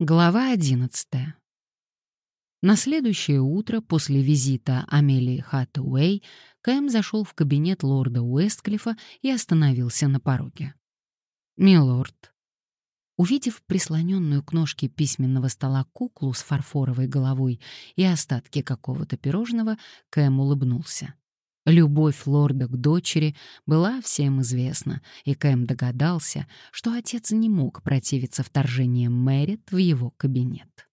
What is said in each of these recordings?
Глава 11. На следующее утро после визита Амелии Хаттуэй Кэм зашел в кабинет лорда Уэстклифа и остановился на пороге. «Милорд». Увидев прислоненную к ножке письменного стола куклу с фарфоровой головой и остатки какого-то пирожного, Кэм улыбнулся. Любовь лорда к дочери была всем известна, и Кэм догадался, что отец не мог противиться вторжениям Мэрит в его кабинет.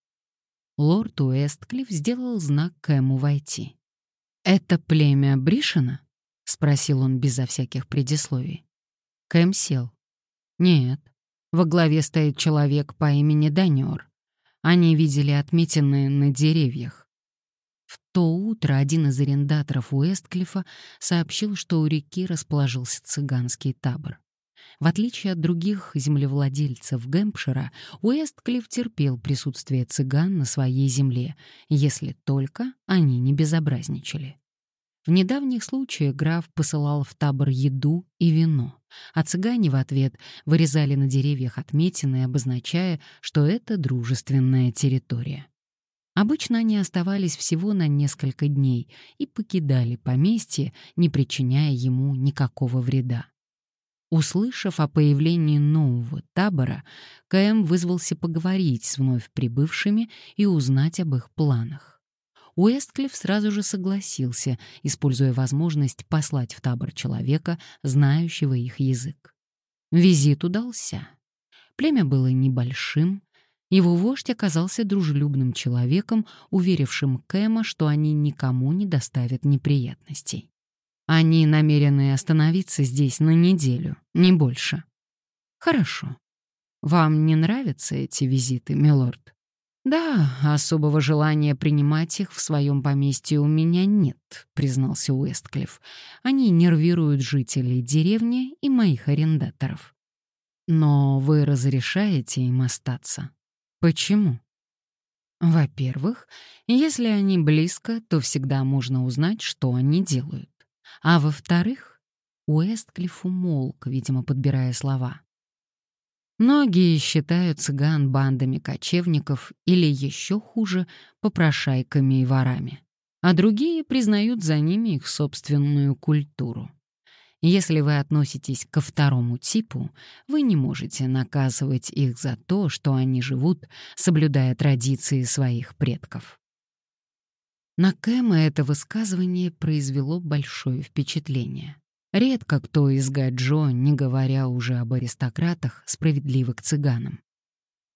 Лорд Уэстклифф сделал знак Кэму войти. «Это племя Бришина?» — спросил он безо всяких предисловий. Кэм сел. «Нет, во главе стоит человек по имени Данёр. Они видели отметины на деревьях. То утро один из арендаторов Уэстклифа сообщил, что у реки расположился цыганский табор. В отличие от других землевладельцев Гэмпшира, Уэстклифф терпел присутствие цыган на своей земле, если только они не безобразничали. В недавних случаях граф посылал в табор еду и вино, а цыгане в ответ вырезали на деревьях отметины, обозначая, что это дружественная территория. Обычно они оставались всего на несколько дней и покидали поместье, не причиняя ему никакого вреда. Услышав о появлении нового табора, КМ вызвался поговорить с вновь прибывшими и узнать об их планах. Уэстклифф сразу же согласился, используя возможность послать в табор человека, знающего их язык. Визит удался. Племя было небольшим, его вождь оказался дружелюбным человеком, уверившим Кэма, что они никому не доставят неприятностей. Они намерены остановиться здесь на неделю, не больше. Хорошо. Вам не нравятся эти визиты, милорд? Да, особого желания принимать их в своем поместье у меня нет, признался Уэстклифф. Они нервируют жителей деревни и моих арендаторов. Но вы разрешаете им остаться? Почему? Во-первых, если они близко, то всегда можно узнать, что они делают. А во-вторых, Уэстклифф умолк, видимо, подбирая слова. Многие считают цыган бандами кочевников или еще хуже — попрошайками и ворами, а другие признают за ними их собственную культуру. Если вы относитесь ко второму типу, вы не можете наказывать их за то, что они живут, соблюдая традиции своих предков. На Кэма это высказывание произвело большое впечатление. Редко кто из Гаджо, не говоря уже об аристократах, справедливо к цыганам.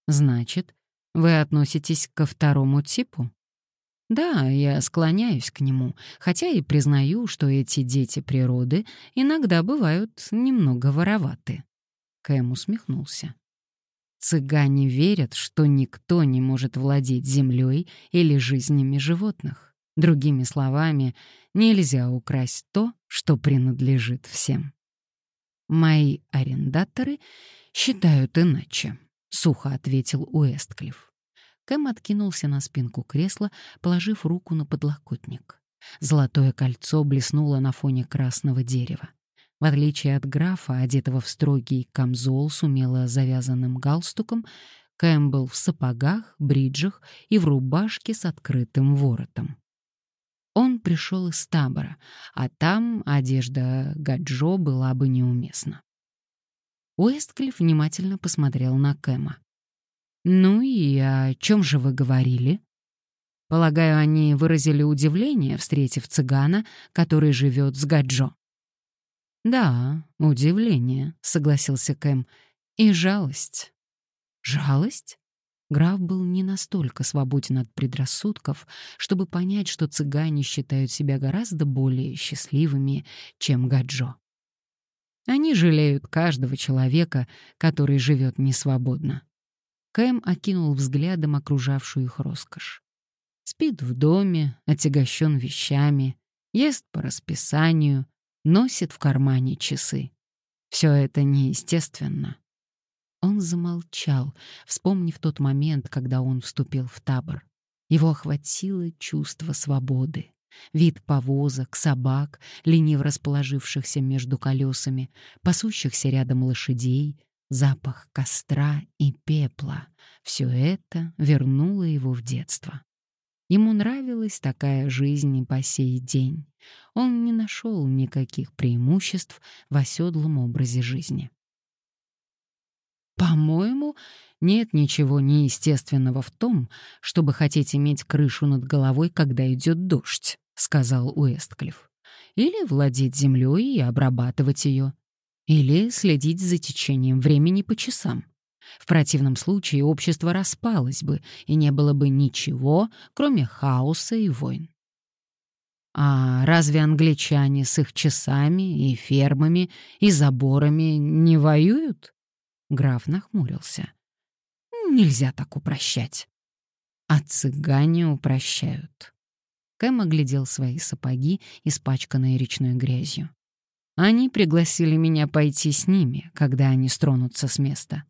Значит, вы относитесь ко второму типу? Да, я склоняюсь к нему, хотя и признаю, что эти дети природы иногда бывают немного вороваты. Кэм усмехнулся. Цыгане верят, что никто не может владеть землей или жизнями животных. Другими словами, нельзя украсть то, что принадлежит всем. Мои арендаторы считают иначе, сухо ответил Уэстклифф. Кэм откинулся на спинку кресла, положив руку на подлокотник. Золотое кольцо блеснуло на фоне красного дерева. В отличие от графа, одетого в строгий камзол с умело завязанным галстуком, Кэм был в сапогах, бриджах и в рубашке с открытым воротом. Он пришел из табора, а там одежда Гаджо была бы неуместна. Уэстклифф внимательно посмотрел на Кэма. «Ну и о чем же вы говорили?» Полагаю, они выразили удивление, встретив цыгана, который живет с Гаджо. «Да, удивление», — согласился Кэм, — «и жалость». «Жалость?» Граф был не настолько свободен от предрассудков, чтобы понять, что цыгане считают себя гораздо более счастливыми, чем Гаджо. Они жалеют каждого человека, который живет несвободно. Кэм окинул взглядом окружавшую их роскошь. Спит в доме, отягощен вещами, ест по расписанию, носит в кармане часы. Все это неестественно. Он замолчал, вспомнив тот момент, когда он вступил в табор. Его охватило чувство свободы. Вид повозок, собак, лениво расположившихся между колесами, пасущихся рядом лошадей, запах костра и пепла. Все это вернуло его в детство. Ему нравилась такая жизнь и по сей день. Он не нашел никаких преимуществ в оседлом образе жизни. «По-моему, нет ничего неестественного в том, чтобы хотеть иметь крышу над головой, когда идет дождь», — сказал Уэстклифф. «Или владеть землей и обрабатывать ее. Или следить за течением времени по часам. В противном случае общество распалось бы, и не было бы ничего, кроме хаоса и войн. А разве англичане с их часами и фермами и заборами не воюют? Граф нахмурился. Нельзя так упрощать. А цыгане упрощают. Кэм оглядел свои сапоги, испачканные речной грязью. Они пригласили меня пойти с ними, когда они стронутся с места.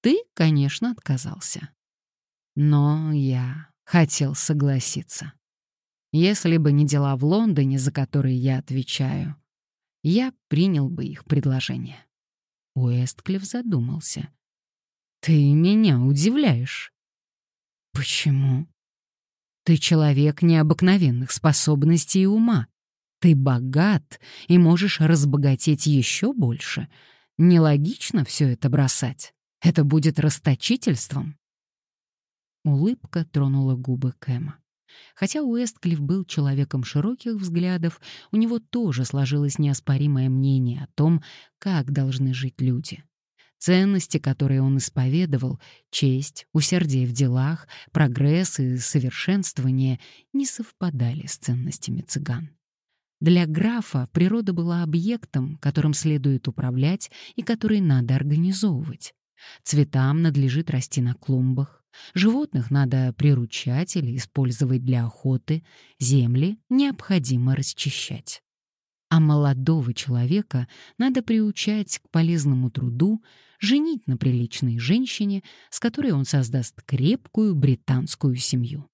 Ты, конечно, отказался. Но я хотел согласиться. Если бы не дела в Лондоне, за которые я отвечаю, я принял бы их предложение. Уэстклифф задумался. «Ты меня удивляешь». «Почему?» «Ты человек необыкновенных способностей и ума. Ты богат и можешь разбогатеть еще больше. Нелогично все это бросать». Это будет расточительством. Улыбка тронула губы Кэма. Хотя Уэстклифф был человеком широких взглядов, у него тоже сложилось неоспоримое мнение о том, как должны жить люди. Ценности, которые он исповедовал, честь, усердие в делах, прогресс и совершенствование не совпадали с ценностями цыган. Для графа природа была объектом, которым следует управлять и который надо организовывать. Цветам надлежит расти на клумбах, животных надо приручать или использовать для охоты, земли необходимо расчищать. А молодого человека надо приучать к полезному труду, женить на приличной женщине, с которой он создаст крепкую британскую семью.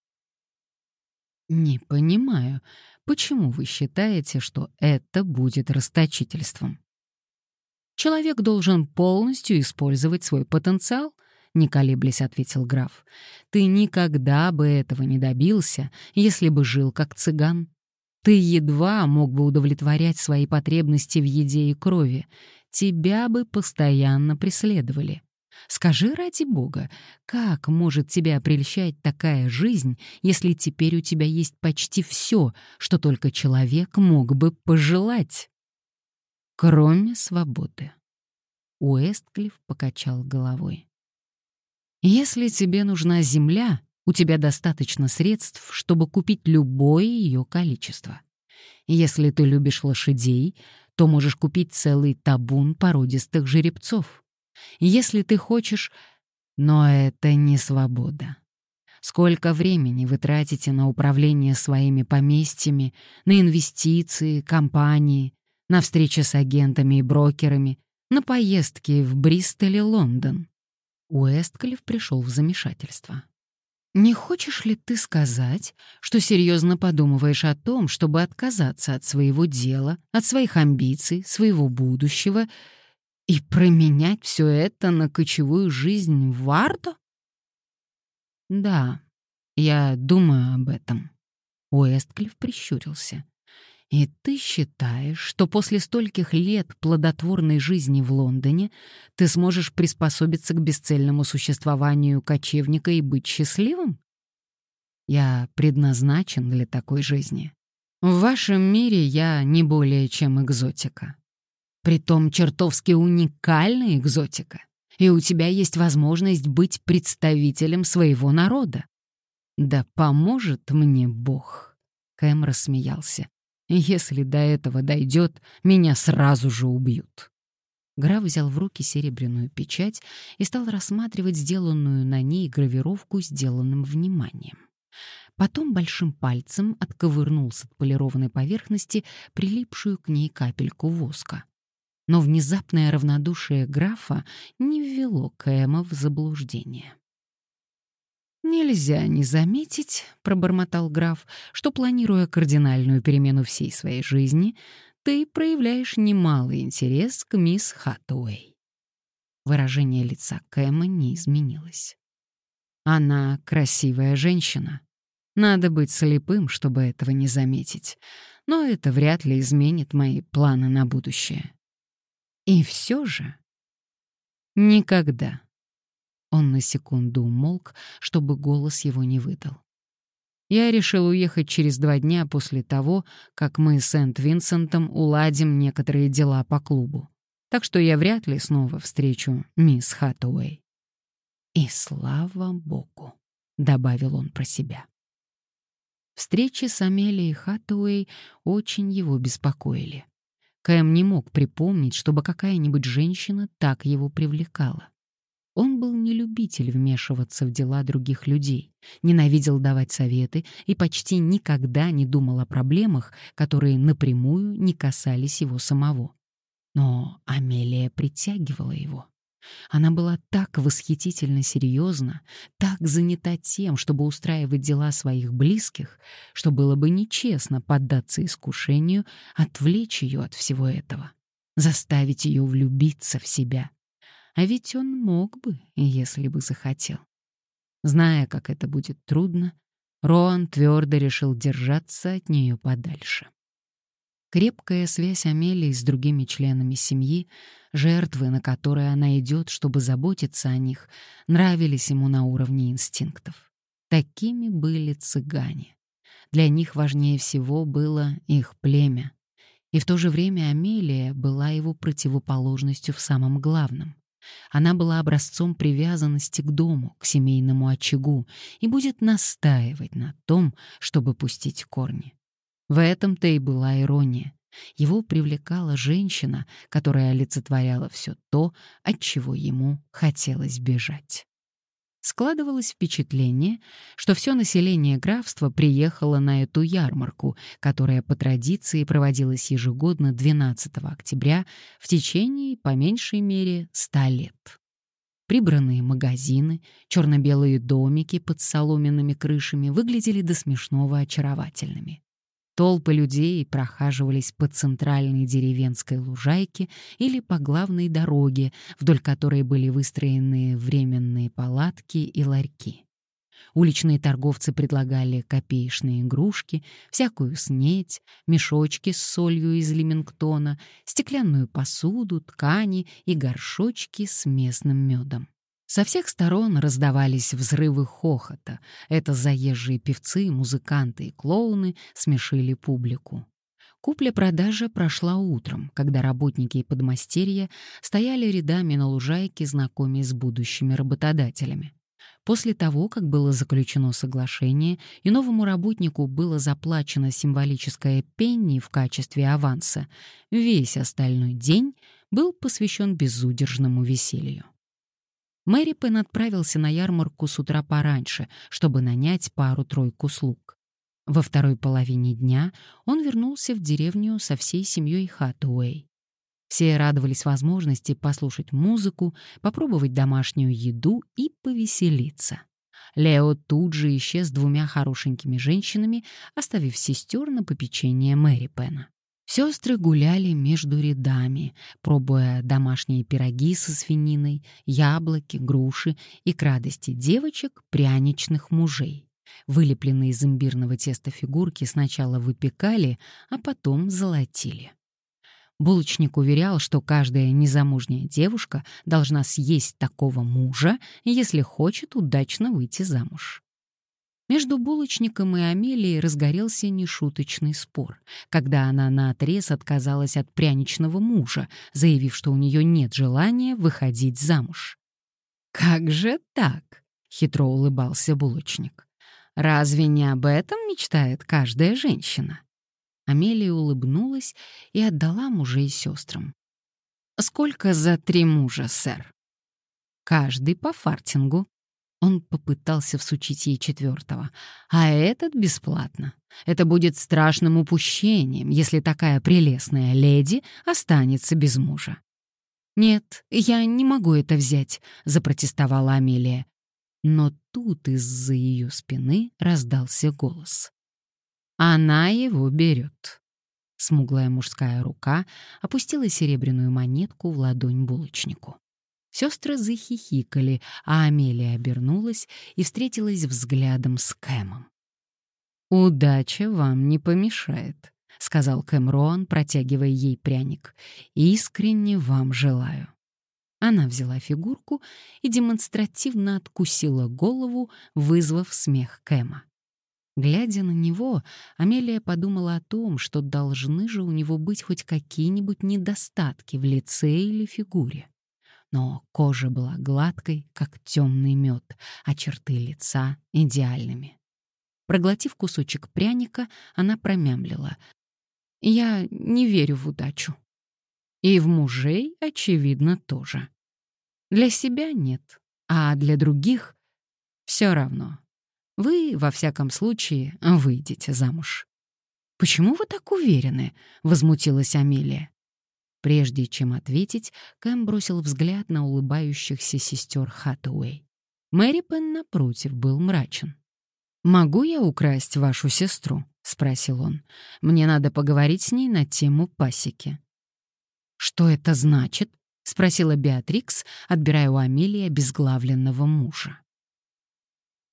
Не понимаю, почему вы считаете, что это будет расточительством? Человек должен полностью использовать свой потенциал, не колеблясь, ответил граф. Ты никогда бы этого не добился, если бы жил как цыган. Ты едва мог бы удовлетворять свои потребности в еде и крови. Тебя бы постоянно преследовали. Скажи ради бога, как может тебя прельщать такая жизнь, если теперь у тебя есть почти все, что только человек мог бы пожелать? кроме свободы. Уэстклифф покачал головой. Если тебе нужна земля, у тебя достаточно средств, чтобы купить любое ее количество. Если ты любишь лошадей, то можешь купить целый табун породистых жеребцов. Если ты хочешь... Но это не свобода. Сколько времени вы тратите на управление своими поместьями, на инвестиции, компании, на встречи с агентами и брокерами, на поездки в Бристоль и Лондон. Уэстклифф пришел в замешательство. «Не хочешь ли ты сказать, что серьезно подумываешь о том, чтобы отказаться от своего дела, от своих амбиций, своего будущего и променять все это на кочевую жизнь в Варто?» «Да, я думаю об этом». Уэстклифф прищурился. И ты считаешь, что после стольких лет плодотворной жизни в Лондоне ты сможешь приспособиться к бесцельному существованию кочевника и быть счастливым? Я предназначен для такой жизни. В вашем мире я не более чем экзотика. Притом чертовски уникальная экзотика. И у тебя есть возможность быть представителем своего народа. Да поможет мне Бог. Кэм рассмеялся. Если до этого дойдет, меня сразу же убьют. Граф взял в руки серебряную печать и стал рассматривать сделанную на ней гравировку сделанным вниманием. Потом большим пальцем отковырнул с отполированной поверхности прилипшую к ней капельку воска. Но внезапное равнодушие графа не ввело Кэма в заблуждение. «Нельзя не заметить», — пробормотал граф, «что, планируя кардинальную перемену всей своей жизни, ты проявляешь немалый интерес к мисс Хаттуэй». Выражение лица Кэма не изменилось. Она красивая женщина. Надо быть слепым, чтобы этого не заметить. Но это вряд ли изменит мои планы на будущее. И все же... Никогда. Он на секунду умолк, чтобы голос его не выдал. Я решил уехать через два дня после того, как мы с Сент-Винсентом уладим некоторые дела по клубу. Так что я вряд ли снова встречу мисс Хаттуэй. «И слава богу», — добавил он про себя. Встречи с Амелией Хаттуэй очень его беспокоили. Кэм не мог припомнить, чтобы какая-нибудь женщина так его привлекала. Он был не любитель вмешиваться в дела других людей, ненавидел давать советы и почти никогда не думал о проблемах, которые напрямую не касались его самого. Но Амелия притягивала его. Она была так восхитительно серьезна, так занята тем, чтобы устраивать дела своих близких, что было бы нечестно поддаться искушению отвлечь ее от всего этого, заставить ее влюбиться в себя — а ведь он мог бы, если бы захотел. Зная, как это будет трудно, Роан твердо решил держаться от нее подальше. Крепкая связь Амелии с другими членами семьи, жертвы, на которые она идет, чтобы заботиться о них, нравились ему на уровне инстинктов. Такими были цыгане. Для них важнее всего было их племя. И в то же время Амелия была его противоположностью в самом главном. Она была образцом привязанности к дому, к семейному очагу и будет настаивать на том, чтобы пустить корни. В этом-то и была ирония. Его привлекала женщина, которая олицетворяла все то, от чего ему хотелось бежать. Складывалось впечатление, что все население графства приехало на эту ярмарку, которая по традиции проводилась ежегодно 12 октября в течение, по меньшей мере, 100 лет. Прибранные магазины, черно-белые домики под соломенными крышами выглядели до смешного очаровательными. Толпы людей прохаживались по центральной деревенской лужайке или по главной дороге, вдоль которой были выстроены временные палатки и ларьки. Уличные торговцы предлагали копеечные игрушки, всякую снеть, мешочки с солью из Лемингтона, стеклянную посуду, ткани и горшочки с местным медом. Со всех сторон раздавались взрывы хохота. Это заезжие певцы, музыканты и клоуны смешили публику. Купля-продажа прошла утром, когда работники и подмастерья стояли рядами на лужайке, знакомясь с будущими работодателями. После того, как было заключено соглашение и новому работнику было заплачено символическое пенни в качестве аванса, весь остальной день был посвящен безудержному веселью. Мэри Пен отправился на ярмарку с утра пораньше, чтобы нанять пару-тройку слуг. Во второй половине дня он вернулся в деревню со всей семьей Хатуэй. Все радовались возможности послушать музыку, попробовать домашнюю еду и повеселиться. Лео тут же исчез с двумя хорошенькими женщинами, оставив сестер на попечение Мэри Пена. Сестры гуляли между рядами, пробуя домашние пироги со свининой, яблоки, груши и к радости девочек пряничных мужей. Вылепленные из имбирного теста фигурки сначала выпекали, а потом золотили. Булочник уверял, что каждая незамужняя девушка должна съесть такого мужа, если хочет удачно выйти замуж. Между булочником и Амелией разгорелся нешуточный спор, когда она наотрез отказалась от пряничного мужа, заявив, что у нее нет желания выходить замуж. «Как же так?» — хитро улыбался булочник. «Разве не об этом мечтает каждая женщина?» Амелия улыбнулась и отдала мужей сестрам. «Сколько за три мужа, сэр?» «Каждый по фартингу», он попытался всучить ей четвертого. А этот бесплатно. Это будет страшным упущением, если такая прелестная леди останется без мужа. «Нет, я не могу это взять», — запротестовала Амелия. Но тут из-за ее спины раздался голос. «Она его берет». Смуглая мужская рука опустила серебряную монетку в ладонь булочнику. Сестры захихикали, а Амелия обернулась и встретилась взглядом с Кэмом. «Удача вам не помешает», — сказал Кэм Роан, протягивая ей пряник. «Искренне вам желаю». Она взяла фигурку и демонстративно откусила голову, вызвав смех Кэма. Глядя на него, Амелия подумала о том, что должны же у него быть хоть какие-нибудь недостатки в лице или фигуре. Но кожа была гладкой, как темный мед, а черты лица — идеальными. Проглотив кусочек пряника, она промямлила. «Я не верю в удачу. И в мужей, очевидно, тоже. Для себя нет, а для других — все равно. Вы, во всяком случае, выйдете замуж». «Почему вы так уверены?» — возмутилась Амелия. Прежде чем ответить, Кэм бросил взгляд на улыбающихся сестер Хаттуэй. Мэри Пен, напротив, был мрачен. «Могу я украсть вашу сестру?» — спросил он. «Мне надо поговорить с ней на тему пасеки». «Что это значит?» — спросила Беатрикс, отбирая у Амелии обезглавленного мужа.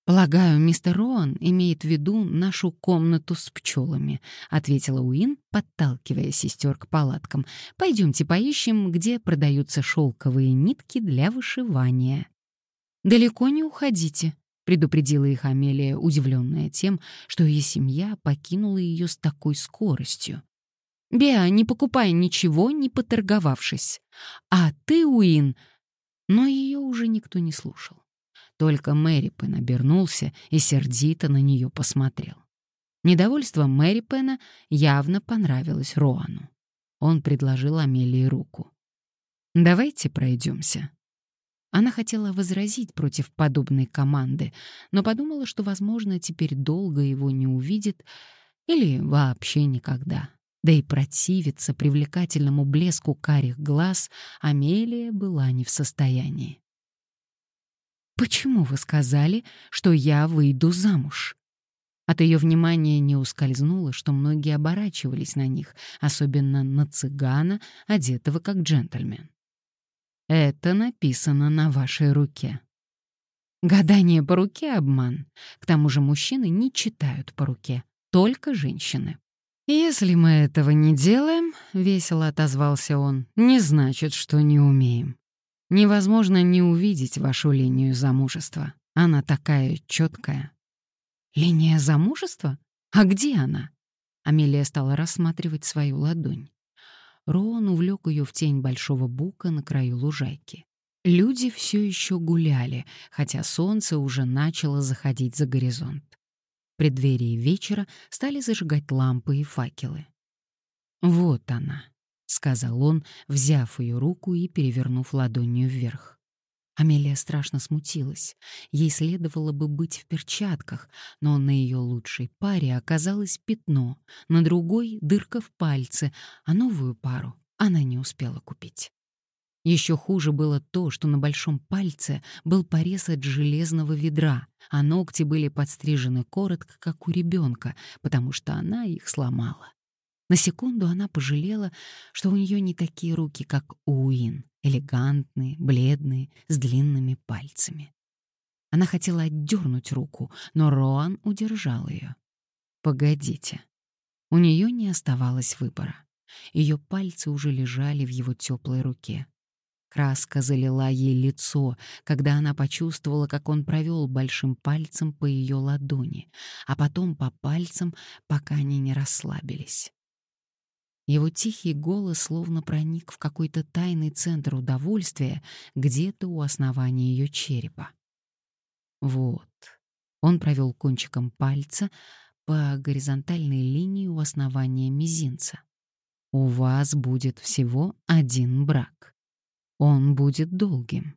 «Полагаю, мистер Роан имеет в виду нашу комнату с пчелами», — ответила Уин, подталкивая сестер к палаткам. «Пойдемте поищем, где продаются шелковые нитки для вышивания». «Далеко не уходите», — предупредила их Амелия, удивленная тем, что ее семья покинула ее с такой скоростью. «Беа, не покупай ничего, не поторговавшись. А ты, Уин...» Но ее уже никто не слушал. Только Мэри Пен обернулся и сердито на нее посмотрел. Недовольство Мэри Пена явно понравилось Роану. Он предложил Амелии руку. «Давайте пройдемся». Она хотела возразить против подобной команды, но подумала, что, возможно, теперь долго его не увидит или вообще никогда. Да и противиться привлекательному блеску карих глаз Амелия была не в состоянии. «Почему вы сказали, что я выйду замуж?» От ее внимания не ускользнуло, что многие оборачивались на них, особенно на цыгана, одетого как джентльмен. «Это написано на вашей руке». Гадание по руке — обман. К тому же мужчины не читают по руке, только женщины. «Если мы этого не делаем, — весело отозвался он, — не значит, что не умеем. Невозможно не увидеть вашу линию замужества. Она такая четкая. Линия замужества? А где она? Амелия стала рассматривать свою ладонь. Роан увлек ее в тень большого бука на краю лужайки. Люди все еще гуляли, хотя солнце уже начало заходить за горизонт. В преддверии вечера стали зажигать лампы и факелы. Вот она, сказал он, взяв ее руку и перевернув ладонью вверх. Амелия страшно смутилась. Ей следовало бы быть в перчатках, но на ее лучшей паре оказалось пятно, на другой — дырка в пальце, а новую пару она не успела купить. Еще хуже было то, что на большом пальце был порез от железного ведра, а ногти были подстрижены коротко, как у ребенка, потому что она их сломала. На секунду она пожалела, что у нее не такие руки, как у Уин, элегантные, бледные, с длинными пальцами. Она хотела отдернуть руку, но Роан удержал ее. «Погодите». У нее не оставалось выбора. Ее пальцы уже лежали в его теплой руке. Краска залила ей лицо, когда она почувствовала, как он провел большим пальцем по ее ладони, а потом по пальцам, пока они не расслабились. Его тихий голос словно проник в какой-то тайный центр удовольствия где-то у основания ее черепа. Вот. Он провел кончиком пальца по горизонтальной линии у основания мизинца. У вас будет всего один брак. Он будет долгим.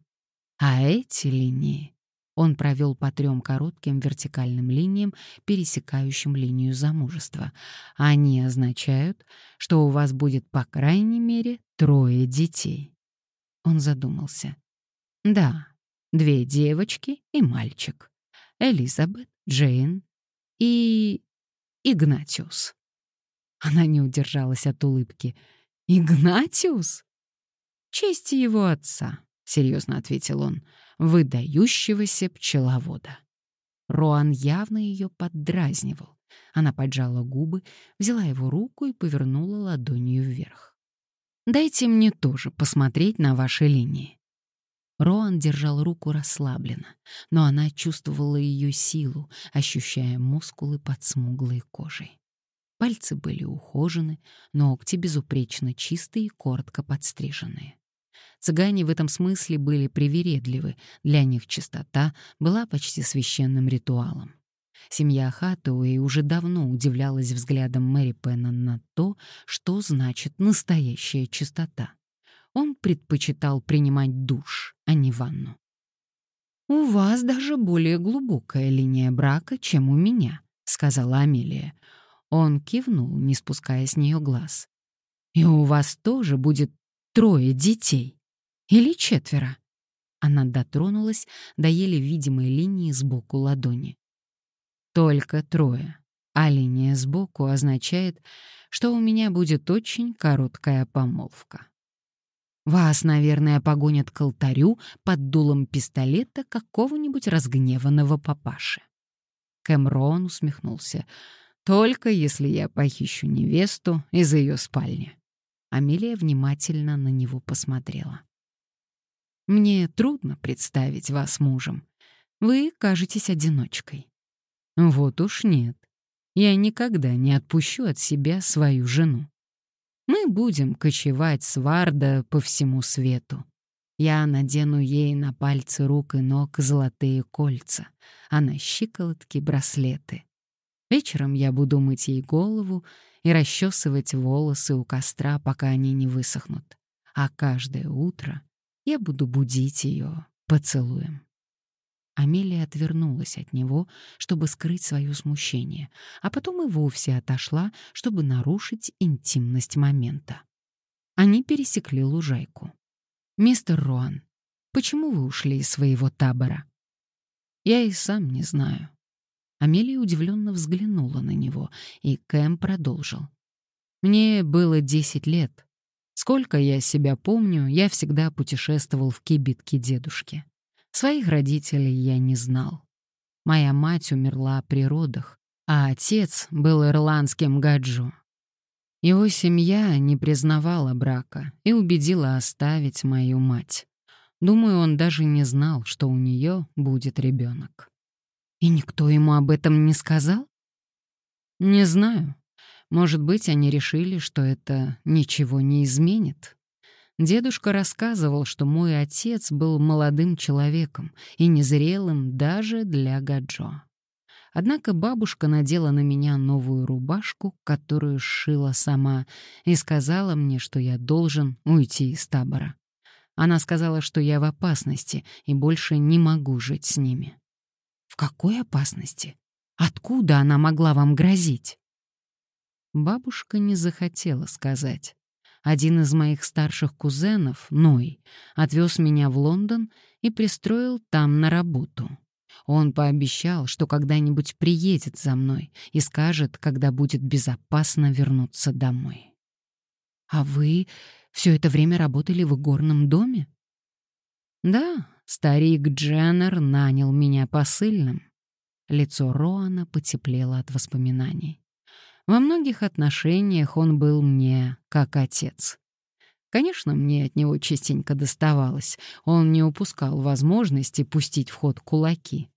А эти линии он провел по трем коротким вертикальным линиям, пересекающим линию замужества. Они означают, что у вас будет по крайней мере трое детей. Он задумался. Да, две девочки и мальчик. Элизабет, Джейн и Игнатиус. Она не удержалась от улыбки. Игнатиус? Честь его отца. Серьезно ответил он, выдающегося пчеловода. Роан явно ее поддразнивал. Она поджала губы, взяла его руку и повернула ладонью вверх. «Дайте мне тоже посмотреть на ваши линии». Роан держал руку расслабленно, но она чувствовала ее силу, ощущая мускулы под смуглой кожей. Пальцы были ухожены, ногти безупречно чистые и коротко подстриженные. Цыгане в этом смысле были привередливы, для них чистота была почти священным ритуалом. Семья Хатуэй уже давно удивлялась взглядом Мэри Пена на то, что значит настоящая чистота. Он предпочитал принимать душ, а не ванну. «У вас даже более глубокая линия брака, чем у меня», — сказала Амелия. Он кивнул, не спуская с нее глаз. «И у вас тоже будет трое детей. Или четверо». Она дотронулась до еле видимой линии сбоку ладони. Только трое. А линия сбоку означает, что у меня будет очень короткая помолвка. Вас, наверное, погонят к алтарю под дулом пистолета какого-нибудь разгневанного папаши. Кэмрон усмехнулся. «Только если я похищу невесту из ее спальни». Амелия внимательно на него посмотрела. «Мне трудно представить вас мужем. Вы кажетесь одиночкой. Вот уж нет. Я никогда не отпущу от себя свою жену. Мы будем кочевать с Варда по всему свету. Я надену ей на пальцы рук и ног золотые кольца, а на щиколотки — браслеты. Вечером я буду мыть ей голову и расчесывать волосы у костра, пока они не высохнут. А каждое утро я буду будить ее поцелуем. Амелия отвернулась от него, чтобы скрыть свое смущение, а потом и вовсе отошла, чтобы нарушить интимность момента. Они пересекли лужайку. «Мистер Роан, почему вы ушли из своего табора?» «Я и сам не знаю». Амелия удивленно взглянула на него, и Кэм продолжил. «Мне было десять лет. Сколько я себя помню, я всегда путешествовал в кибитке дедушки. Своих родителей я не знал. Моя мать умерла при родах, а отец был ирландским гаджу. Его семья не признавала брака и убедила оставить мою мать. Думаю, он даже не знал, что у нее будет ребенок. И никто ему об этом не сказал? Не знаю. Может быть, они решили, что это ничего не изменит. Дедушка рассказывал, что мой отец был молодым человеком и незрелым даже для Гаджо. Однако бабушка надела на меня новую рубашку, которую сшила сама, и сказала мне, что я должен уйти из табора. Она сказала, что я в опасности и больше не могу жить с ними. В какой опасности? Откуда она могла вам грозить? Бабушка не захотела сказать. Один из моих старших кузенов, Ной, отвез меня в Лондон и пристроил там на работу. Он пообещал, что когда-нибудь приедет за мной и скажет, когда будет безопасно вернуться домой. «А вы все это время работали в горном доме?» «Да, старик Дженнер нанял меня посыльным». Лицо Роана потеплело от воспоминаний. Во многих отношениях он был мне как отец. Конечно, мне от него частенько доставалось. Он не упускал возможности пустить в ход кулаки.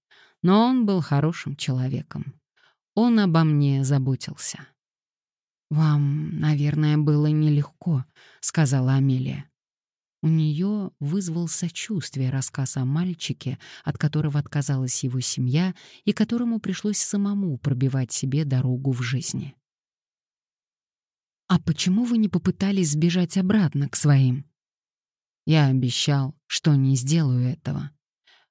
Но он был хорошим человеком. Он обо мне заботился. «Вам, наверное, было нелегко», — сказала Амелия. У нее вызвал сочувствие рассказ о мальчике, от которого отказалась его семья и которому пришлось самому пробивать себе дорогу в жизни. «А почему вы не попытались сбежать обратно к своим?» Я обещал, что не сделаю этого.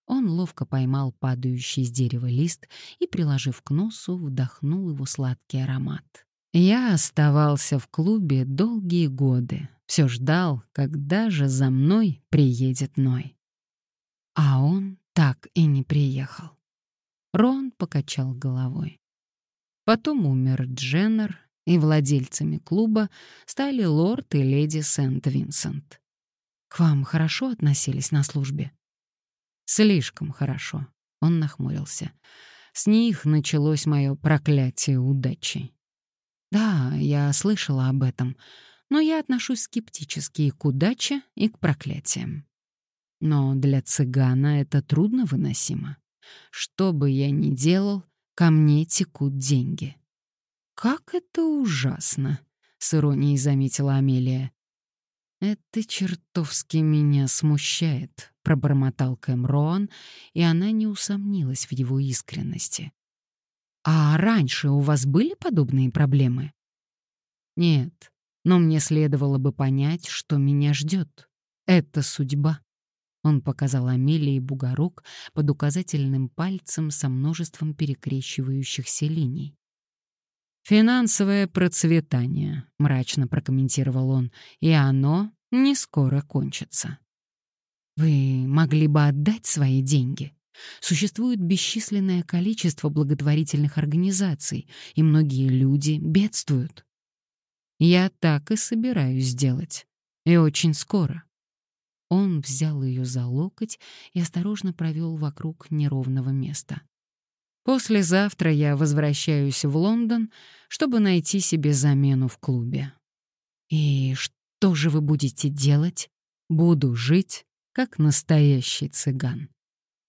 Он ловко поймал падающий с дерева лист и, приложив к носу, вдохнул его сладкий аромат. Я оставался в клубе долгие годы, все ждал, когда же за мной приедет Ной. А он так и не приехал. Рон покачал головой. Потом умер Дженнер, и владельцами клуба стали лорд и леди Сент-Винсент. К вам хорошо относились на службе? Слишком хорошо. Он нахмурился. С них началось мое проклятие удачи. Да, я слышала об этом, но я отношусь скептически и к удаче, и к проклятиям. Но для цыгана это трудно выносимо. Что бы я ни делал, ко мне текут деньги. «Как это ужасно!» — с иронией заметила Амелия. «Это чертовски меня смущает», — пробормотал Кэм Роан, и она не усомнилась в его искренности. «А раньше у вас были подобные проблемы?» «Нет, но мне следовало бы понять, что меня ждет. Это судьба». Он показал Амелии бугорок под указательным пальцем со множеством перекрещивающихся линий. «Финансовое процветание», — мрачно прокомментировал он, «и оно не скоро кончится». «Вы могли бы отдать свои деньги?» Существует бесчисленное количество благотворительных организаций, и многие люди бедствуют. Я так и собираюсь сделать. И очень скоро. Он взял ее за локоть и осторожно провел вокруг неровного места. Послезавтра я возвращаюсь в Лондон, чтобы найти себе замену в клубе. И что же вы будете делать? Буду жить, как настоящий цыган.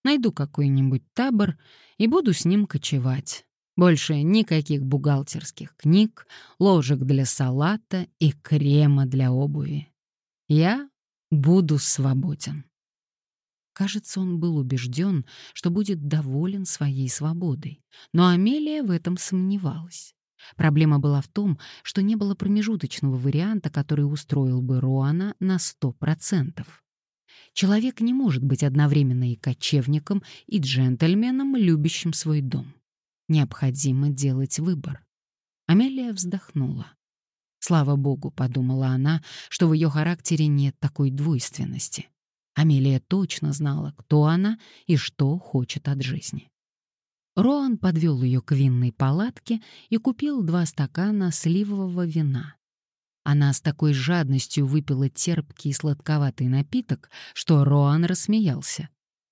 Найду какой-нибудь табор и буду с ним кочевать. Больше никаких бухгалтерских книг, ложек для салата и крема для обуви. Я буду свободен. Кажется, он был убежден, что будет доволен своей свободой. Но Амелия в этом сомневалась. Проблема была в том, что не было промежуточного варианта, который устроил бы Роана на сто процентов. Человек не может быть одновременно и кочевником, и джентльменом, любящим свой дом. Необходимо делать выбор. Амелия вздохнула. Слава богу, подумала она, что в ее характере нет такой двойственности. Амелия точно знала, кто она и что хочет от жизни. Роан подвел ее к винной палатке и купил два стакана сливового вина. Она с такой жадностью выпила терпкий и сладковатый напиток, что Роан рассмеялся.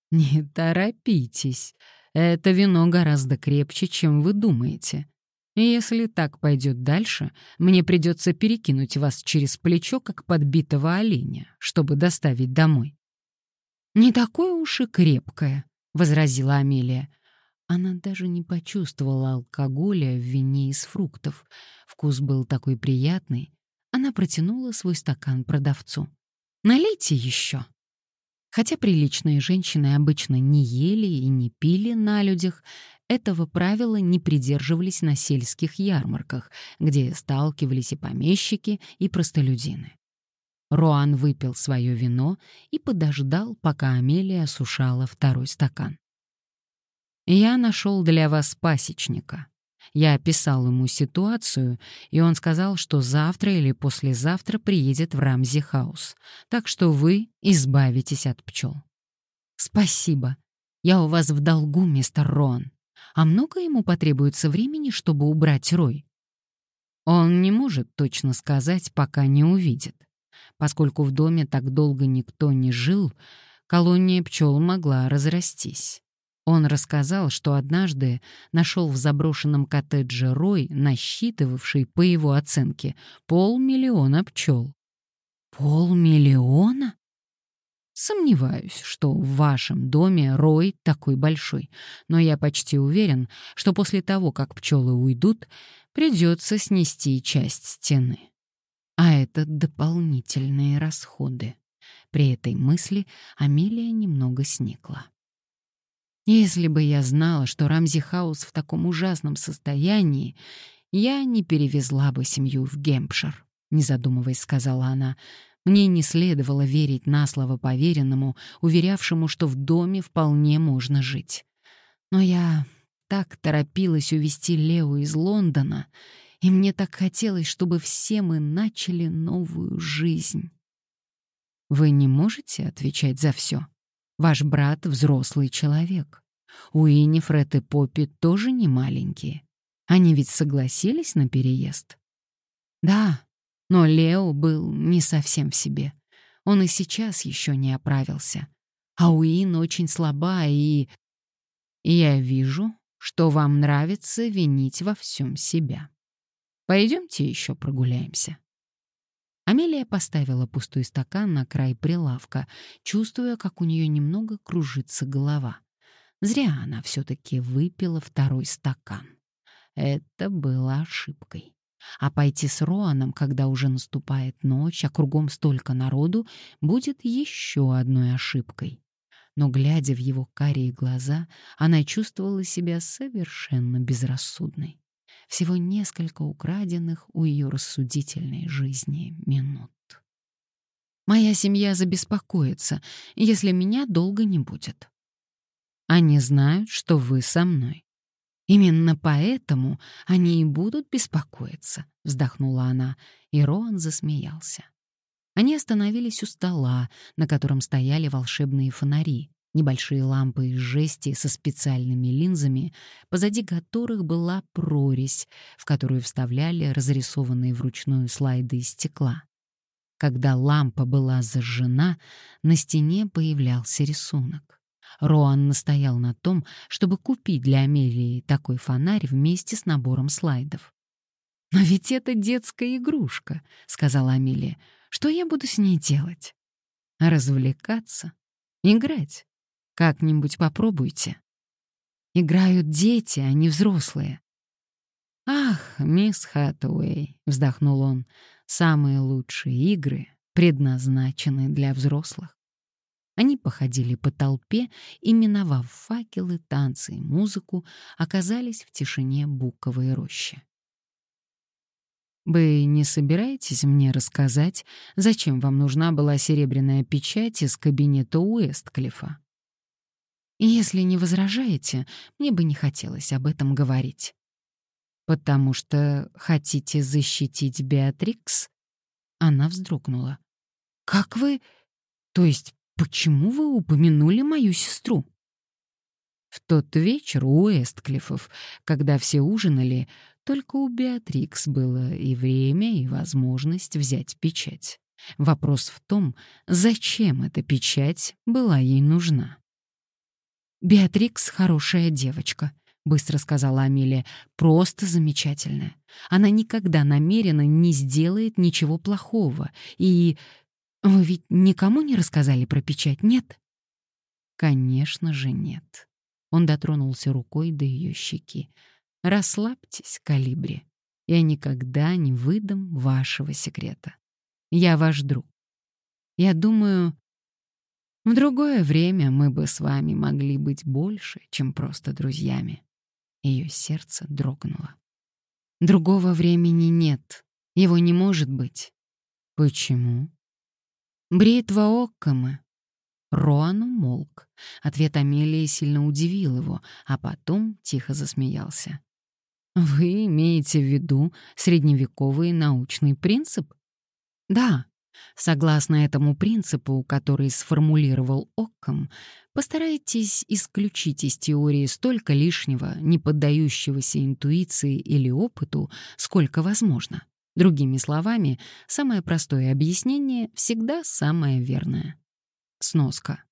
«Не торопитесь, это вино гораздо крепче, чем вы думаете. Если так пойдет дальше, мне придется перекинуть вас через плечо, как подбитого оленя, чтобы доставить домой». «Не такое уж и крепкое», — возразила Амелия. Она даже не почувствовала алкоголя в вине из фруктов. Вкус был такой приятный. Она протянула свой стакан продавцу. «Налейте еще». Хотя приличные женщины обычно не ели и не пили на людях, этого правила не придерживались на сельских ярмарках, где сталкивались и помещики, и простолюдины. Роан выпил свое вино и подождал, пока Амелия осушала второй стакан. «Я нашел для вас пасечника». Я описал ему ситуацию, и он сказал, что завтра или послезавтра приедет в Рамзи-хаус, так что вы избавитесь от пчел. «Спасибо. Я у вас в долгу, мистер Рон. А много ему потребуется времени, чтобы убрать рой?» Он не может точно сказать, пока не увидит. Поскольку в доме так долго никто не жил, колония пчел могла разрастись. Он рассказал, что однажды нашел в заброшенном коттедже рой, насчитывавший, по его оценке, полмиллиона пчел. Полмиллиона? Сомневаюсь, что в вашем доме рой такой большой, но я почти уверен, что после того, как пчелы уйдут, придется снести часть стены. А это дополнительные расходы. При этой мысли Амелия немного сникла. Если бы я знала, что Рамзи Хаус в таком ужасном состоянии, я не перевезла бы семью в Гемпшир, не задумываясь, сказала она. Мне не следовало верить на слово поверенному, уверявшему, что в доме вполне можно жить. Но я так торопилась увезти Лео из Лондона, и мне так хотелось, чтобы все мы начали новую жизнь. Вы не можете отвечать за все. Ваш брат — взрослый человек. У Инифред и Поппи тоже не маленькие. Они ведь согласились на переезд? Да, но Лео был не совсем в себе. Он и сейчас еще не оправился. А Уин очень слаба и... Я вижу, что вам нравится винить во всем себя. Пойдемте еще прогуляемся. Амелия поставила пустой стакан на край прилавка, чувствуя, как у нее немного кружится голова. Зря она все-таки выпила второй стакан. Это было ошибкой. А пойти с Роаном, когда уже наступает ночь, а кругом столько народу, будет еще одной ошибкой. Но, глядя в его карие глаза, она чувствовала себя совершенно безрассудной. Всего несколько украденных у ее рассудительной жизни минут. «Моя семья забеспокоится, если меня долго не будет. Они знают, что вы со мной. Именно поэтому они и будут беспокоиться, вздохнула она, и Роан засмеялся. Они остановились у стола, на котором стояли волшебные фонари, небольшие лампы из жести со специальными линзами, позади которых была прорезь, в которую вставляли разрисованные вручную слайды из стекла. Когда лампа была зажжена, на стене появлялся рисунок. Роан настоял на том, чтобы купить для Амелии такой фонарь вместе с набором слайдов. «Но ведь это детская игрушка», — сказала Амелия. «Что я буду с ней делать?» «Развлекаться? Играть? Как-нибудь попробуйте». «Играют дети, а не взрослые». «Ах, мисс Хаттуэй», — вздохнул он, — «самые лучшие игры предназначены для взрослых». Они походили по толпе и, миновав факелы, танцы и музыку, оказались в тишине буковой рощи. «Вы не собираетесь мне рассказать, зачем вам нужна была серебряная печать из кабинета Уэстклифа?» «Если не возражаете, мне бы не хотелось об этом говорить». «Потому что хотите защитить Беатрикс?» Она вздрогнула. «Как вы... То есть «Почему вы упомянули мою сестру?» В тот вечер у Эстклифов, когда все ужинали, только у Беатрикс было и время, и возможность взять печать. Вопрос в том, зачем эта печать была ей нужна. «Беатрикс — хорошая девочка», — быстро сказала Амелия, — «просто замечательная. Она никогда намеренно не сделает ничего плохого, и вы ведь никому не рассказали про печать, нет? Конечно же, нет. Он дотронулся рукой до ее щеки. Расслабьтесь, Калибри. Я никогда не выдам вашего секрета. Я ваш друг. Я думаю, в другое время мы бы с вами могли быть больше, чем просто друзьями. Ее сердце дрогнуло. Другого времени нет. Его не может быть. Почему? Бритва Оккама. Роан умолк. Ответ Амелии сильно удивил его, а потом тихо засмеялся. «Вы имеете в виду средневековый научный принцип?» «Да. Согласно этому принципу, который сформулировал Оккам, постарайтесь исключить из теории столько лишнего, не поддающегося интуиции или опыту, сколько возможно. Другими словами, самое простое объяснение всегда самое верное. Сноска.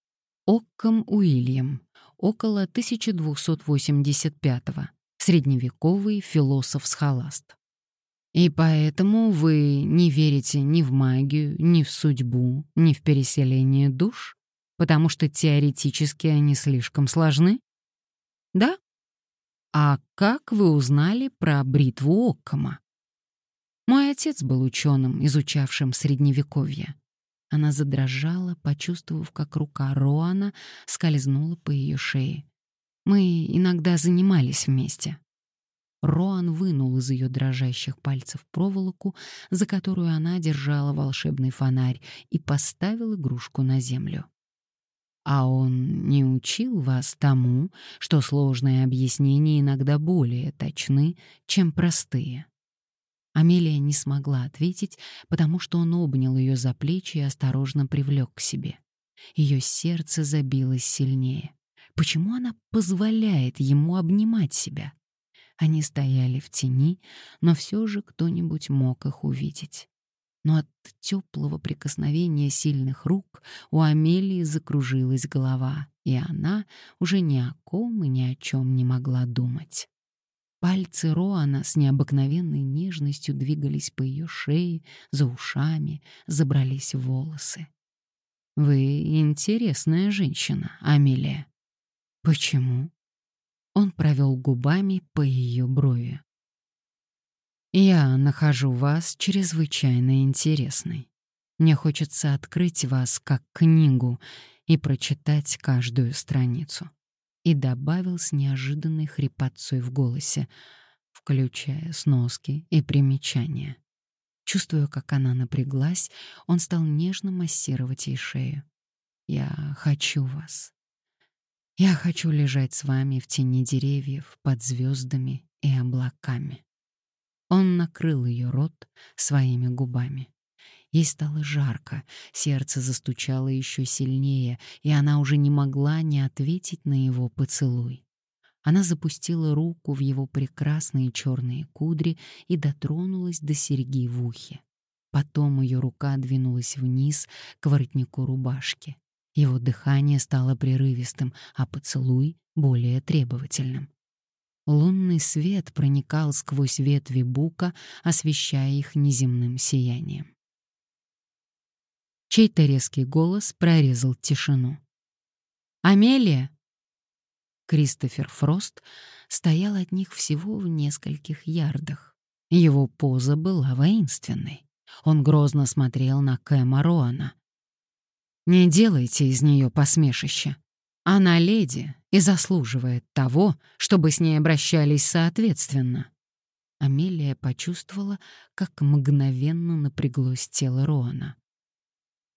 Оккам Уильям. Около 1285-го. Средневековый философ-схоласт. И поэтому вы не верите ни в магию, ни в судьбу, ни в переселение душ? Потому что теоретически они слишком сложны? Да? А как вы узнали про бритву Оккама? Мой отец был ученым, изучавшим средневековье. Она задрожала, почувствовав, как рука Роана скользнула по ее шее. Мы иногда занимались вместе. Роан вынул из ее дрожащих пальцев проволоку, за которую она держала волшебный фонарь, и поставил игрушку на землю. А он не учил вас тому, что сложные объяснения иногда более точны, чем простые. Амелия не смогла ответить, потому что он обнял ее за плечи и осторожно привлек к себе. Ее сердце забилось сильнее. Почему она позволяет ему обнимать себя? Они стояли в тени, но все же кто-нибудь мог их увидеть. но от теплого прикосновения сильных рук у Амелии закружилась голова, и она уже ни о ком и ни о чем не могла думать. Пальцы Роана с необыкновенной нежностью двигались по ее шее, за ушами, забрались в волосы. «Вы интересная женщина, Амелия». «Почему?» Он провел губами по ее брови. Я нахожу вас чрезвычайно интересной. Мне хочется открыть вас как книгу и прочитать каждую страницу. И добавил с неожиданной хрипотцой в голосе, включая сноски и примечания. Чувствуя, как она напряглась, он стал нежно массировать ей шею. «Я хочу вас. Я хочу лежать с вами в тени деревьев, под звездами и облаками. Он накрыл ее рот своими губами. Ей стало жарко, сердце застучало еще сильнее, и она уже не могла не ответить на его поцелуй. Она запустила руку в его прекрасные черные кудри и дотронулась до серьги в ухе. Потом ее рука двинулась вниз к воротнику рубашки. Его дыхание стало прерывистым, а поцелуй — более требовательным. Лунный свет проникал сквозь ветви бука, освещая их неземным сиянием. Чей-то резкий голос прорезал тишину. «Амелия!» Кристофер Фрост стоял от них всего в нескольких ярдах. Его поза была воинственной. Он грозно смотрел на Кэма Роана. «Не делайте из нее посмешище. Она леди и заслуживает того, чтобы с ней обращались соответственно. Амелия почувствовала, как мгновенно напряглось тело Роана.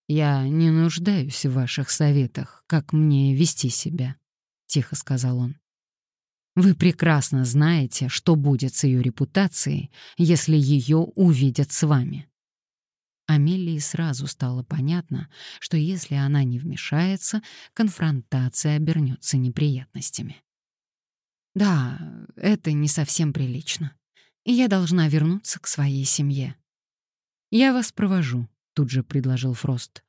«Я не нуждаюсь в ваших советах, как мне вести себя», — тихо сказал он. «Вы прекрасно знаете, что будет с ее репутацией, если ее увидят с вами. Амелии сразу стало понятно, что если она не вмешается, конфронтация обернется неприятностями. «Да, это не совсем прилично. Я должна вернуться к своей семье». «Я вас провожу», — тут же предложил Фрост.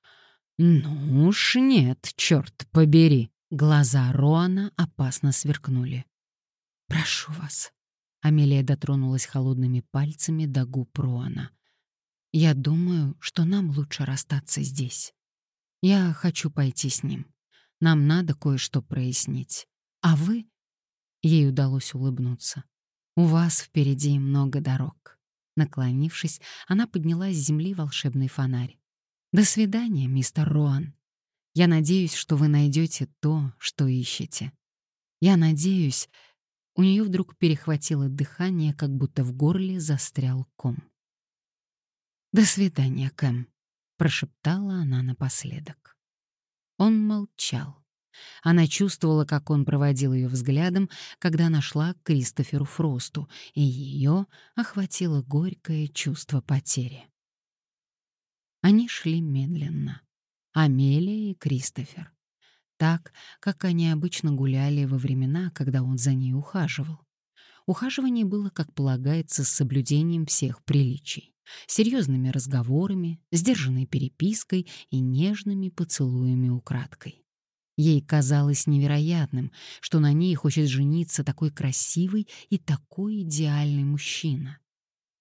«Ну уж нет, черт побери!» Глаза Роана опасно сверкнули. «Прошу вас». Амелия дотронулась холодными пальцами до губ Роана. Я думаю, что нам лучше расстаться здесь. Я хочу пойти с ним. Нам надо кое-что прояснить. А вы...» Ей удалось улыбнуться. «У вас впереди много дорог». Наклонившись, она подняла с земли волшебный фонарь. «До свидания, мистер Роан. Я надеюсь, что вы найдете то, что ищете. Я надеюсь...» У нее вдруг перехватило дыхание, как будто в горле застрял ком. «До свидания, Кэм», — прошептала она напоследок. Он молчал. Она чувствовала, как он проводил ее взглядом, когда нашла Кристоферу Фросту, и ее охватило горькое чувство потери. Они шли медленно. Амелия и Кристофер. Так, как они обычно гуляли во времена, когда он за ней ухаживал. Ухаживание было, как полагается, с соблюдением всех приличий серьезными разговорами, сдержанной перепиской и нежными поцелуями украдкой. Ей казалось невероятным, что на ней хочет жениться такой красивый и такой идеальный мужчина.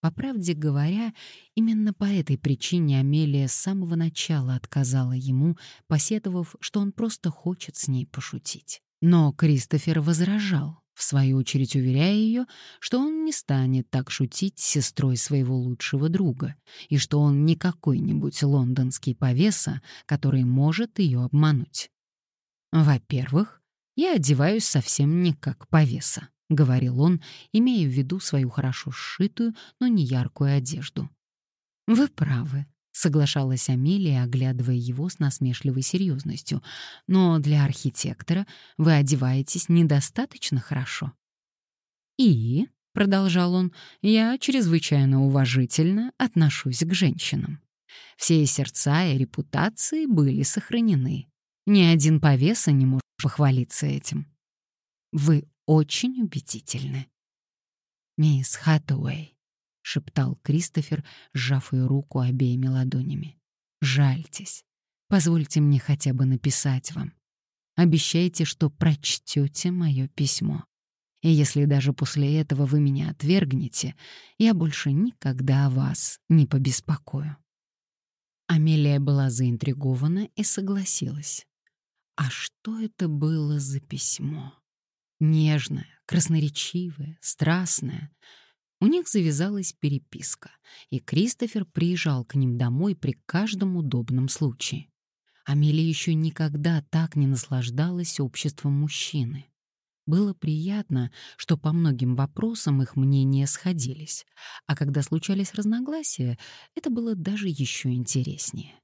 По правде говоря, именно по этой причине Амелия с самого начала отказала ему, посетовав, что он просто хочет с ней пошутить. Но Кристофер возражал, в свою очередь уверяя ее, что он не станет так шутить с сестрой своего лучшего друга, и что он не какой-нибудь лондонский повеса, который может ее обмануть. «Во-первых, я одеваюсь совсем не как повеса», — говорил он, имея в виду свою хорошо сшитую, но не яркую одежду. «Вы правы», соглашалась Амелия, оглядывая его с насмешливой серьезностью. Но для архитектора вы одеваетесь недостаточно хорошо. И, продолжал он, я чрезвычайно уважительно отношусь к женщинам. Все сердца и репутации были сохранены. Ни один повеса не может похвалиться этим. Вы очень убедительны. Мисс Хаттуэй, шептал Кристофер, сжав ее руку обеими ладонями. «Жальтесь. Позвольте мне хотя бы написать вам. Обещайте, что прочтете мое письмо. И если даже после этого вы меня отвергнете, я больше никогда вас не побеспокою». Амелия была заинтригована и согласилась. А что это было за письмо? Нежное, красноречивое, страстное. У них завязалась переписка, и Кристофер приезжал к ним домой при каждом удобном случае. Амелия еще никогда так не наслаждалась обществом мужчины. Было приятно, что по многим вопросам их мнения сходились, а когда случались разногласия, это было даже еще интереснее.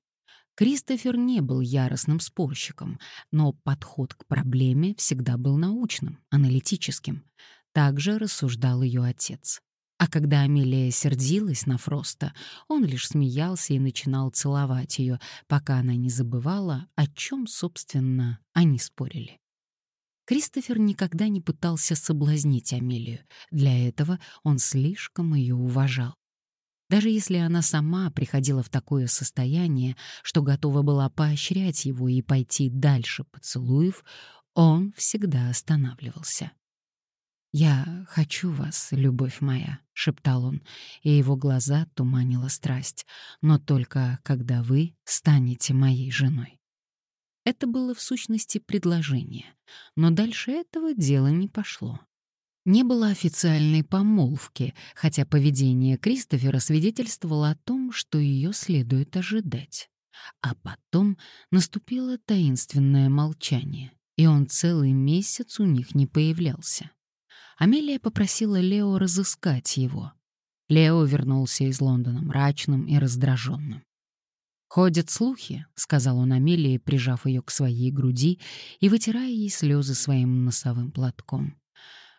Кристофер не был яростным спорщиком, но подход к проблеме всегда был научным, аналитическим. Также рассуждал ее отец. А когда Амелия сердилась на Фроста, он лишь смеялся и начинал целовать ее, пока она не забывала, о чем, собственно, они спорили. Кристофер никогда не пытался соблазнить Амелию. Для этого он слишком ее уважал. Даже если она сама приходила в такое состояние, что готова была поощрять его и пойти дальше поцелуев, он всегда останавливался. «Я хочу вас, любовь моя», — шептал он, и его глаза туманила страсть, «но только когда вы станете моей женой». Это было в сущности предложение, но дальше этого дело не пошло. Не было официальной помолвки, хотя поведение Кристофера свидетельствовало о том, что ее следует ожидать. А потом наступило таинственное молчание, и он целый месяц у них не появлялся. Амелия попросила Лео разыскать его. Лео вернулся из Лондона мрачным и раздраженным. «Ходят слухи», — сказал он Амелии, прижав ее к своей груди и вытирая ей слезы своим носовым платком.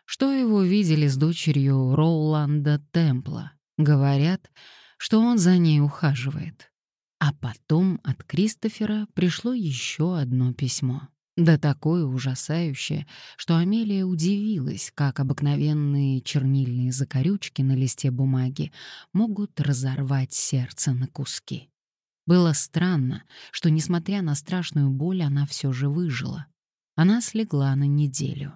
«Что его видели с дочерью Роуланда Темпла? Говорят, что он за ней ухаживает». А потом от Кристофера пришло еще одно письмо. Да такое ужасающее, что Амелия удивилась, как обыкновенные чернильные закорючки на листе бумаги могут разорвать сердце на куски. Было странно, что, несмотря на страшную боль, она все же выжила. Она слегла на неделю,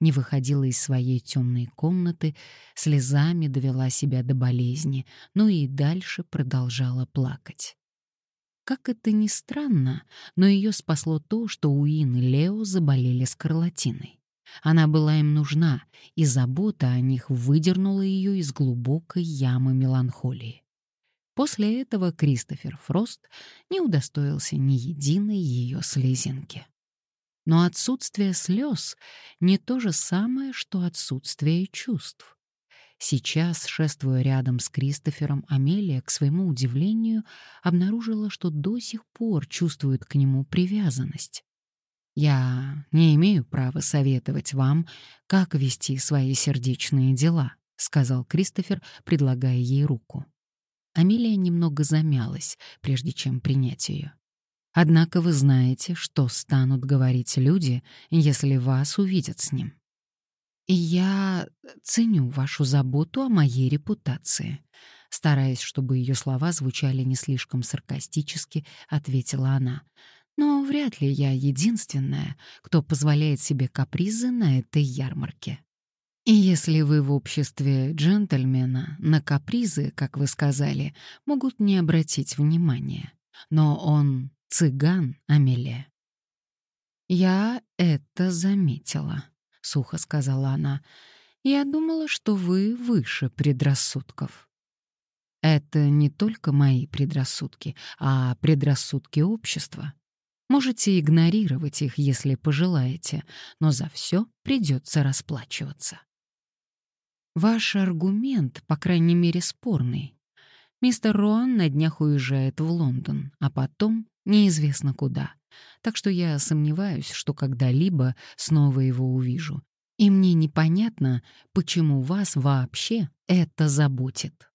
не выходила из своей темной комнаты, слезами довела себя до болезни, но и дальше продолжала плакать. Как это ни странно, но ее спасло то, что Уин и Лео заболели скарлатиной. Она была им нужна, и забота о них выдернула ее из глубокой ямы меланхолии. После этого Кристофер Фрост не удостоился ни единой ее слезинки. Но отсутствие слез не то же самое, что отсутствие чувств. Сейчас, шествуя рядом с Кристофером, Амелия, к своему удивлению, обнаружила, что до сих пор чувствует к нему привязанность. «Я не имею права советовать вам, как вести свои сердечные дела», — сказал Кристофер, предлагая ей руку. Амелия немного замялась, прежде чем принять ее. Однако вы знаете, что станут говорить люди, если вас увидят с ним. Я ценю вашу заботу о моей репутации. Стараясь, чтобы ее слова звучали не слишком саркастически, ответила она. Но вряд ли я единственная, кто позволяет себе капризы на этой ярмарке. И если вы в обществе джентльмена на капризы, как вы сказали, могут не обратить внимания. Но он цыган, Амелия. «Я это заметила», — сухо сказала она. «Я думала, что вы выше предрассудков». «Это не только мои предрассудки, а предрассудки общества. Можете игнорировать их, если пожелаете, но за все придется расплачиваться». Ваш аргумент, по крайней мере, спорный. Мистер Роан на днях уезжает в Лондон, а потом неизвестно куда. Так что я сомневаюсь, что когда-либо снова его увижу. И мне непонятно, почему вас вообще это заботит.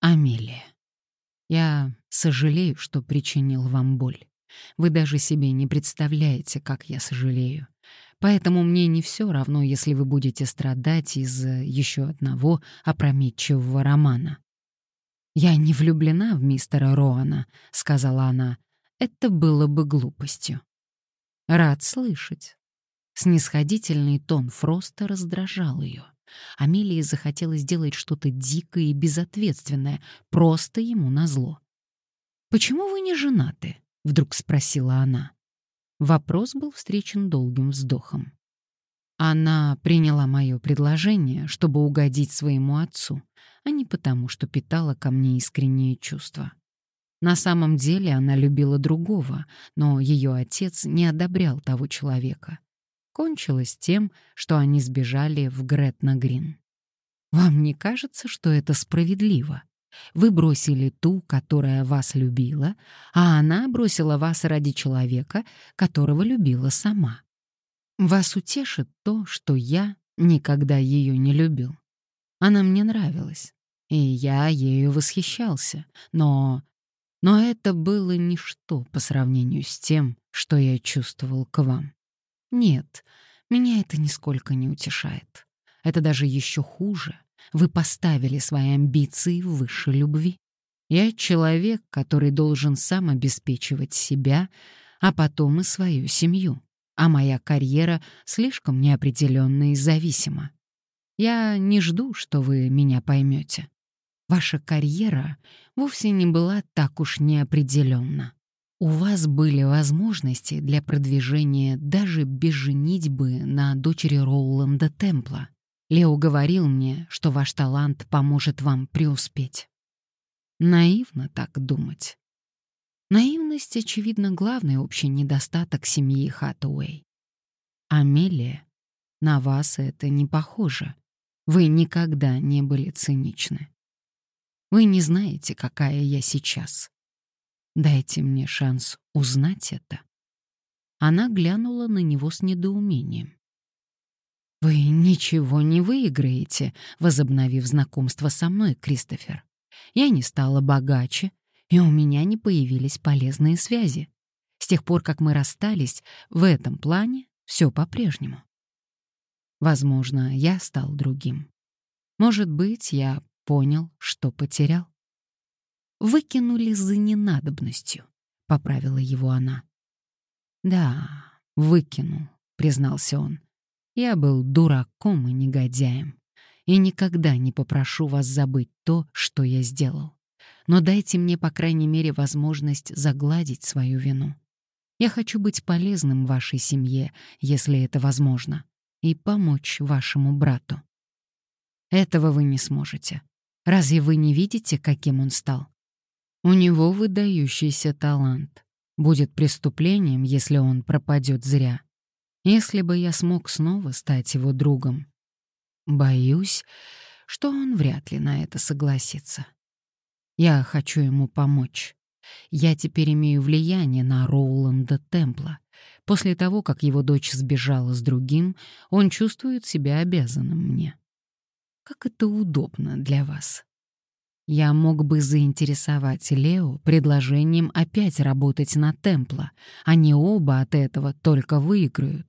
Амелия. Я сожалею, что причинил вам боль. Вы даже себе не представляете, как я сожалею. Поэтому мне не все равно, если вы будете страдать из-за еще одного опрометчивого романа. «Я не влюблена в мистера Роана», — сказала она. «Это было бы глупостью». «Рад слышать». Снисходительный тон Фроста раздражал ее. Амелии захотелось сделать что-то дикое и безответственное, просто ему назло. «Почему вы не женаты?» — вдруг спросила она. Вопрос был встречен долгим вздохом. Она приняла мое предложение, чтобы угодить своему отцу, а не потому, что питала ко мне искренние чувства. На самом деле она любила другого, но ее отец не одобрял того человека. Кончилось тем, что они сбежали в Гретна-Грин. Вам не кажется, что это справедливо? Вы бросили ту, которая вас любила, а она бросила вас ради человека, которого любила сама. Вас утешит то, что я никогда ее не любил. Она мне нравилась, и я ею восхищался, но... Но это было ничто по сравнению с тем, что я чувствовал к вам. Нет, меня это нисколько не утешает. Это даже еще хуже. Вы поставили свои амбиции выше любви. Я человек, который должен сам обеспечивать себя, а потом и свою семью. А моя карьера слишком неопределенна и зависима. Я не жду, что вы меня поймете. Ваша карьера вовсе не была так уж неопределенна. У вас были возможности для продвижения даже без женитьбы на дочери Роуланда Темпла. Лео говорил мне, что ваш талант поможет вам преуспеть. Наивно так думать. Наивность, очевидно, главный общий недостаток семьи Хатуэй. Амелия, на вас это не похоже. Вы никогда не были циничны. Вы не знаете, какая я сейчас. Дайте мне шанс узнать это. Она глянула на него с недоумением. «Вы ничего не выиграете, возобновив знакомство со мной, Кристофер. Я не стала богаче, и у меня не появились полезные связи. С тех пор, как мы расстались, в этом плане все по-прежнему. Возможно, я стал другим. Может быть, я понял, что потерял. Выкинули за ненадобностью, — поправила его она. «Да, выкинул», — признался он. Я был дураком и негодяем. И никогда не попрошу вас забыть то, что я сделал. Но дайте мне, по крайней мере, возможность загладить свою вину. Я хочу быть полезным вашей семье, если это возможно, и помочь вашему брату. Этого вы не сможете. Разве вы не видите, каким он стал? У него выдающийся талант. Будет преступлением, если он пропадет зря. Если бы я смог снова стать его другом. Боюсь, что он вряд ли на это согласится. Я хочу ему помочь. Я теперь имею влияние на Роуланда Темпла. После того, как его дочь сбежала с другим, он чувствует себя обязанным мне. Как это удобно для вас. Я мог бы заинтересовать Лео предложением опять работать на Темпла. Они оба от этого только выиграют.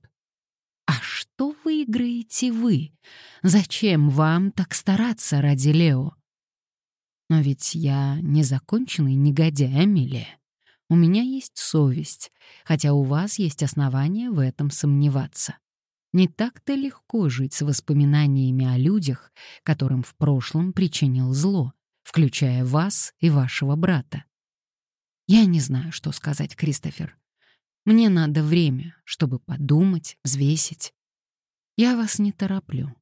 А что выиграете вы? Зачем вам так стараться ради Лео? Но ведь я незаконченный негодяй, Амелия. У меня есть совесть, хотя у вас есть основания в этом сомневаться. Не так-то легко жить с воспоминаниями о людях, которым в прошлом причинил зло, включая вас и вашего брата. Я не знаю, что сказать, Кристофер. Мне надо время, чтобы подумать, взвесить. Я вас не тороплю.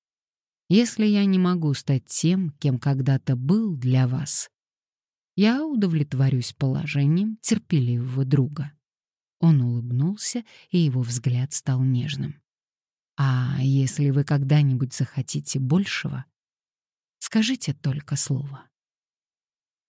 Если я не могу стать тем, кем когда-то был для вас, я удовлетворюсь положением терпеливого друга. Он улыбнулся, и его взгляд стал нежным. А если вы когда-нибудь захотите большего, скажите только слово.